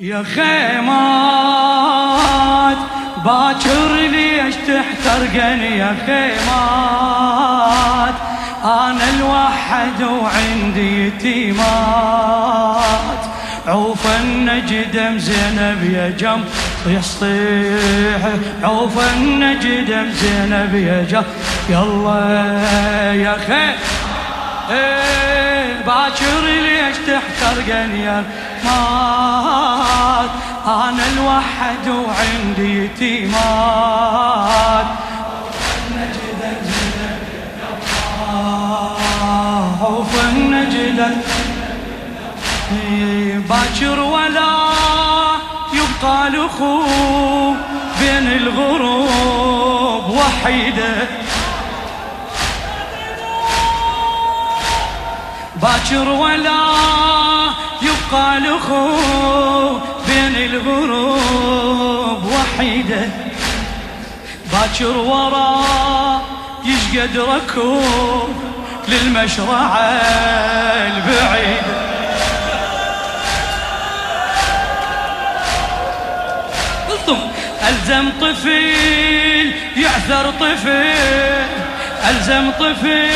يا خيمات باكر ليش تحترقني يا خيمات؟ أنا الوحد وعندي يتيمات. عوف النجدم زينب يا جم يصيح عوف النجدم زينب يا جم يلا يا خير إيه باكر ليش تحترقني يا مات أنا الوحد وعندي يتيمات خوف النجدة باكر ولا يبقى الاخو بين الغروب وحيده باكر ولا يبقى الاخو بين الغروب وحيده باكر ورا يشقد ركوب للمشرعة البعيدة ألزم طفل يعثر طفل ألزم طفل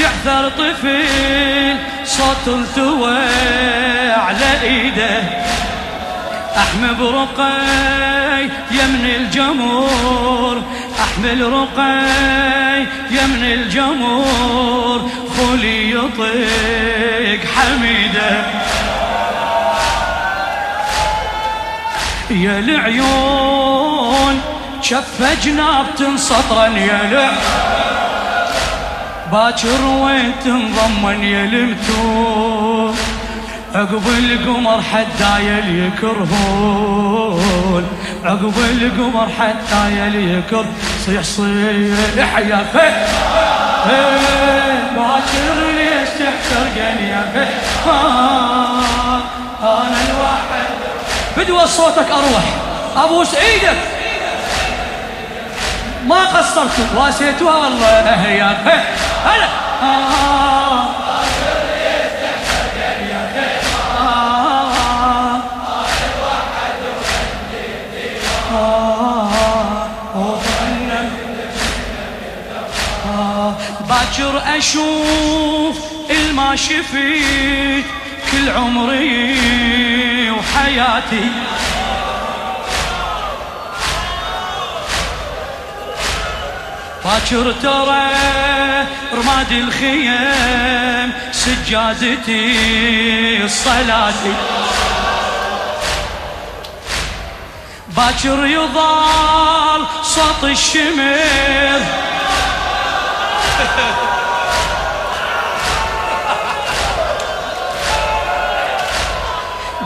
يعثر طفل صوت التوى على إيده. أحمد رقي يمن الجمور احمل رقي يمن الجمور خولي يطيق حميده. يا العيون شف جناب تنسطرا يا العيون باكر وين تنضمن يا المتون. عقب القمر حتى يكرهون عقب القمر حتى يكر صيح صيح يا خي باكر ليش تحترقني يا خي أنا الواحد. بدوى صوتك أروح. ابوس إيدك ما قصرتوا واسيتوها والله يا خي هلا. باكر أشوف الما شفيت كل عمري وحياتي. باكر ترى رماد الخيم سجادتي صلاتي. باكر يضال صوت الشمر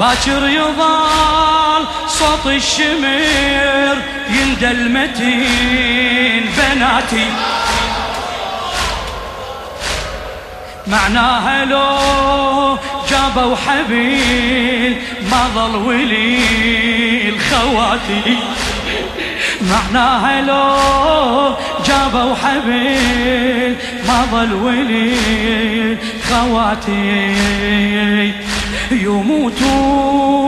باكر يضال صوت الشمر يندى المتين بناتي. معناها لو جابوا حبيل ما ظل ولي الخواتي معناها لو جابوا حبيل ما ظل ولي خواتي يموتون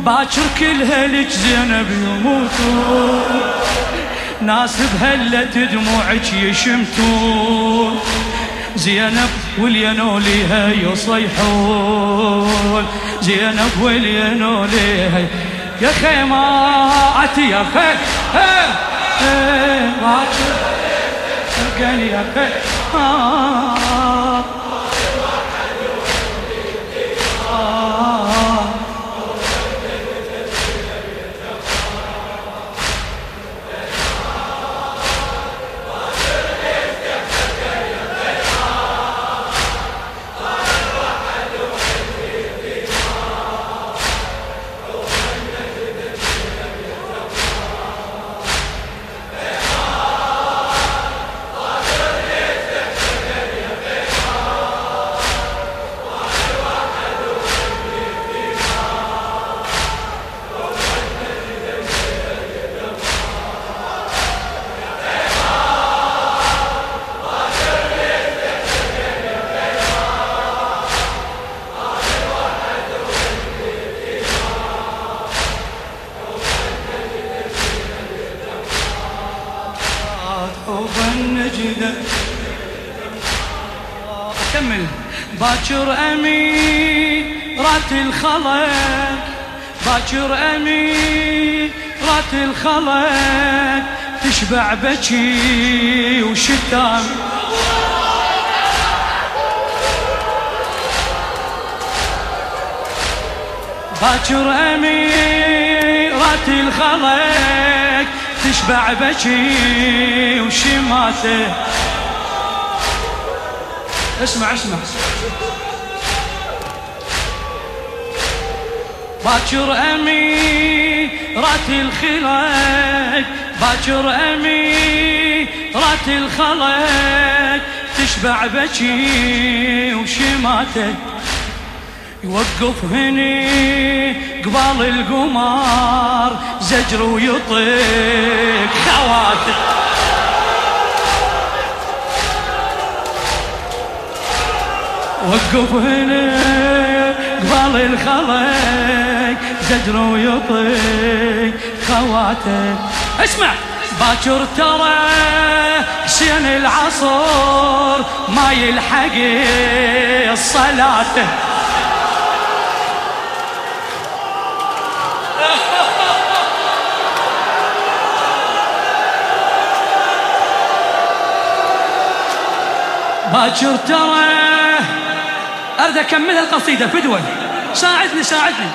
باكر كل هلك زينب يموتون. ناس بهلة دموعك يشمتون. زينب والينوليها يصيحون. زينب والينوليها يا خيماتي يا خي باكر يا خي وظن كمل باكر أميرات الخلق. باكر أميرات الخلق. تشبع بكي وشتام باكر أميرات الخلق. تشبع بكي وشماته اسمع اسمع. باكر أميرات الخلق باكر أميرات الخلق. تشبع بكي وشماته يوقف هني قبال القمر زجر ويطيق. خواته وقف هنا قبال الخلق زجر ويطيق. خواته اسمع. باكر ترى حسين العصر ما يلحق الصلاة. باكر ترى. اريد اكمل القصيدة فدوه ساعدني ساعدني.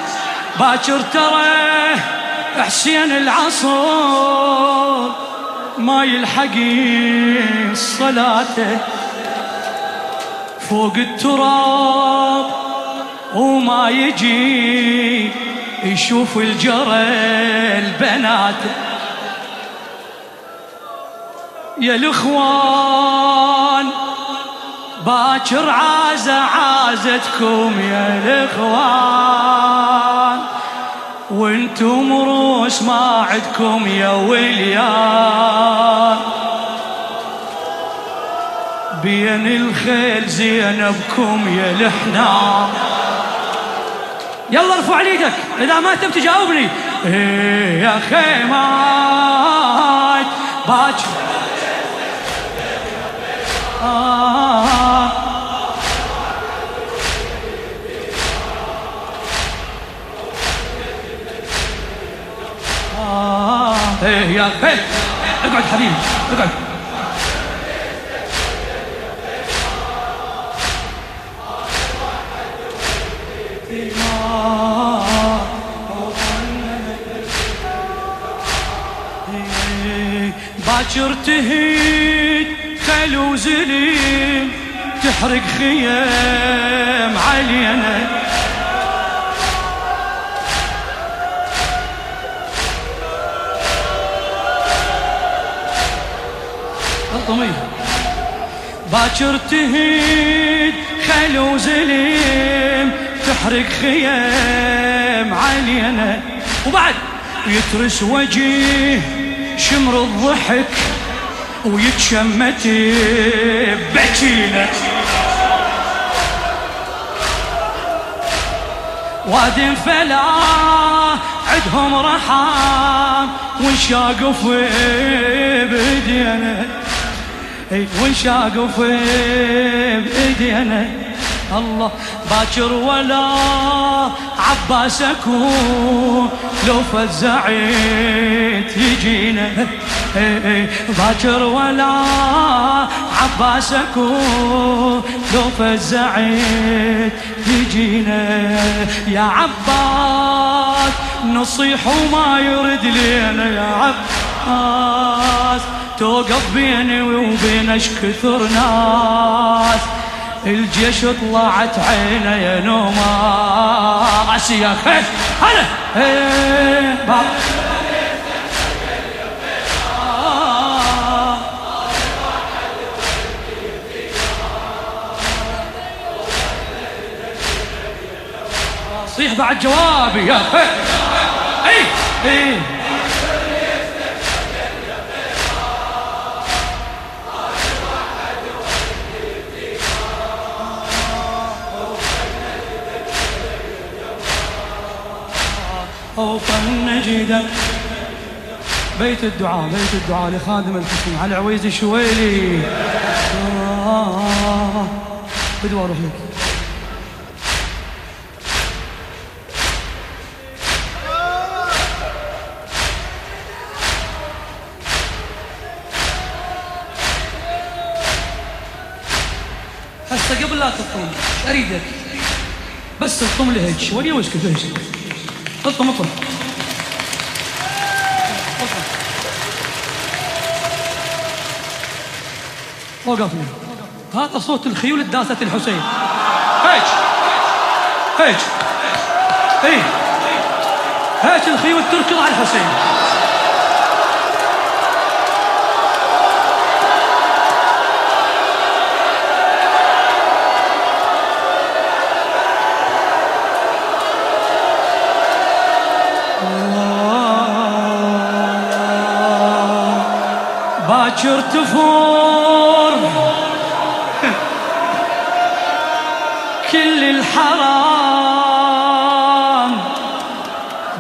باكر ترى. حسين العصر ما يلحق صلاته. فوق التراب وما يجي يشوف الجرى البنات يا الإخوان باكر عازة عازتكم يا الإخوان. وأنتم روس ما عدكم يا وليان. بين الخيل زينبكم يا الحنان يلا ارفع إيدك إذا ما تبي تجاوبني إيه يا خيمات باكر آه. آه إيه يا خيل اقعد حبيبي اقعد. باكر تهيد خل وزليم تحرق خيام علينا. باكر تهيد خل وزليم تحرق خيام علينا. وبعد يترس وجيه شمر الضحك ويتشمت بكينا. واد فلا عدهم رحام ونشاقف بايدينا ونشاقف بايدينا الله باكر ولا عباس أكون لو فزعت يجينا. باكر ولا عباس اكون لو فزعت يجينا يا عباس نصيح وما يرد لينا يا عباس. توقف بيني وبينش كثر ناس. الجيش طلعت عينه يا نوماس. يا خير هلا. صيح بعد جوابي يا خير إي إي. خوفا نجدا بيت الدعاء بيت الدعاء لخادم الحسين على عويز الشويلي. آه. بدو أروح لك تطم أريدك. بس الطم لهيك شوية واسكت هيك اطم اطم وقفنا هذا صوت الخيول الداسة الحسين. هيك هيك اي هيك الخيول تركض على الحسين. باكر تفور. كل الحرام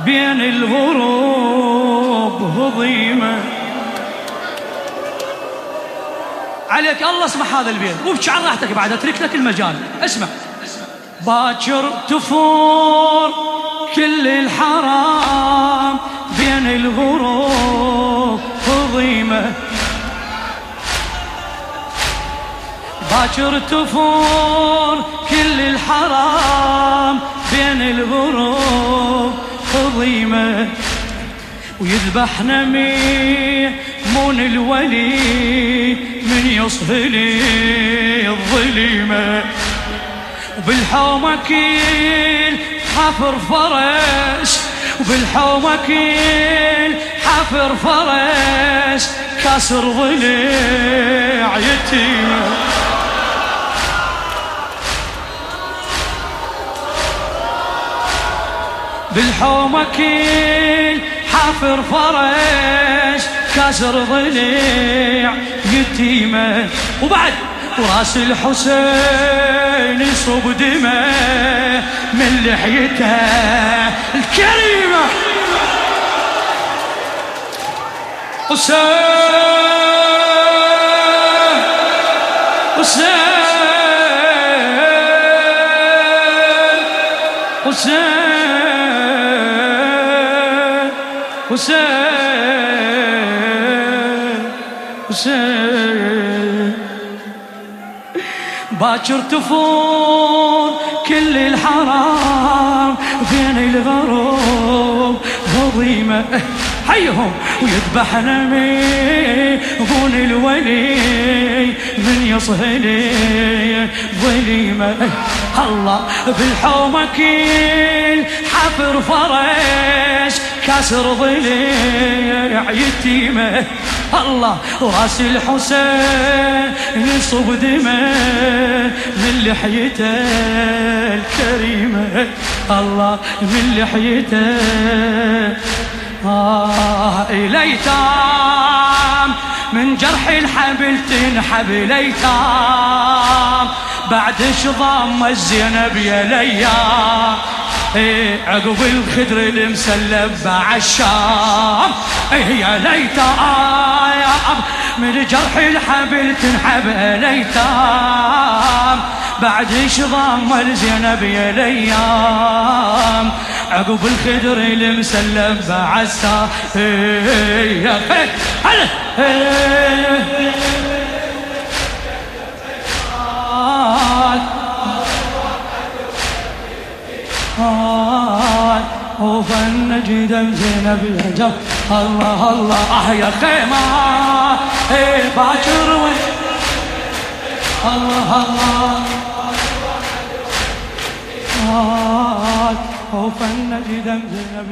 بين الغروب هضيمة عليك الله اسمع هذا البيت. وابكي عن راحتك بعد اترك لك المجال. اسمع. باكر تفور. كل الحرام بين الغروب باكر تفور كل الحرام بين الغروب خضيمة ويذبحنا مون الولي من يصهلي الظليمة. وبالحومة كيل حفر فرس وبالحومة كيل حفر فرس كاسر ضلع يتيمه بالحومة كيل حافر فرش كسر ضليع يتيمة وبعد وراس الحسين يصب دمه من لحيته. الكريمة! حسين! حسين! حسين حسين. باكر تفور كل الحرام فين الغروب؟ هضيمة. حيهم ويذبحنا بون الولي من يصهلي ظليمة الله بالحومة كيل حفر فرش كسر ضليع يتيمه الله راس الحسين يصب دمه من لحيته الكريمة. الله من لحيته آه إليتام. من جرح الحبل تنحب ليتام بعد شظام الزينب يا ليام إيه عقب الخدر المسلب بعشام. إيه يا ليت آيام من جرح الحبل تنحب ليتام بعد شظام الزينب يا ليام عقب الخدر المسلم بعسا إيه يا خير. دم زينب يجب الله الله احيا خيمة. إيه باكر وين؟ الله الله. خوفا نجد زينب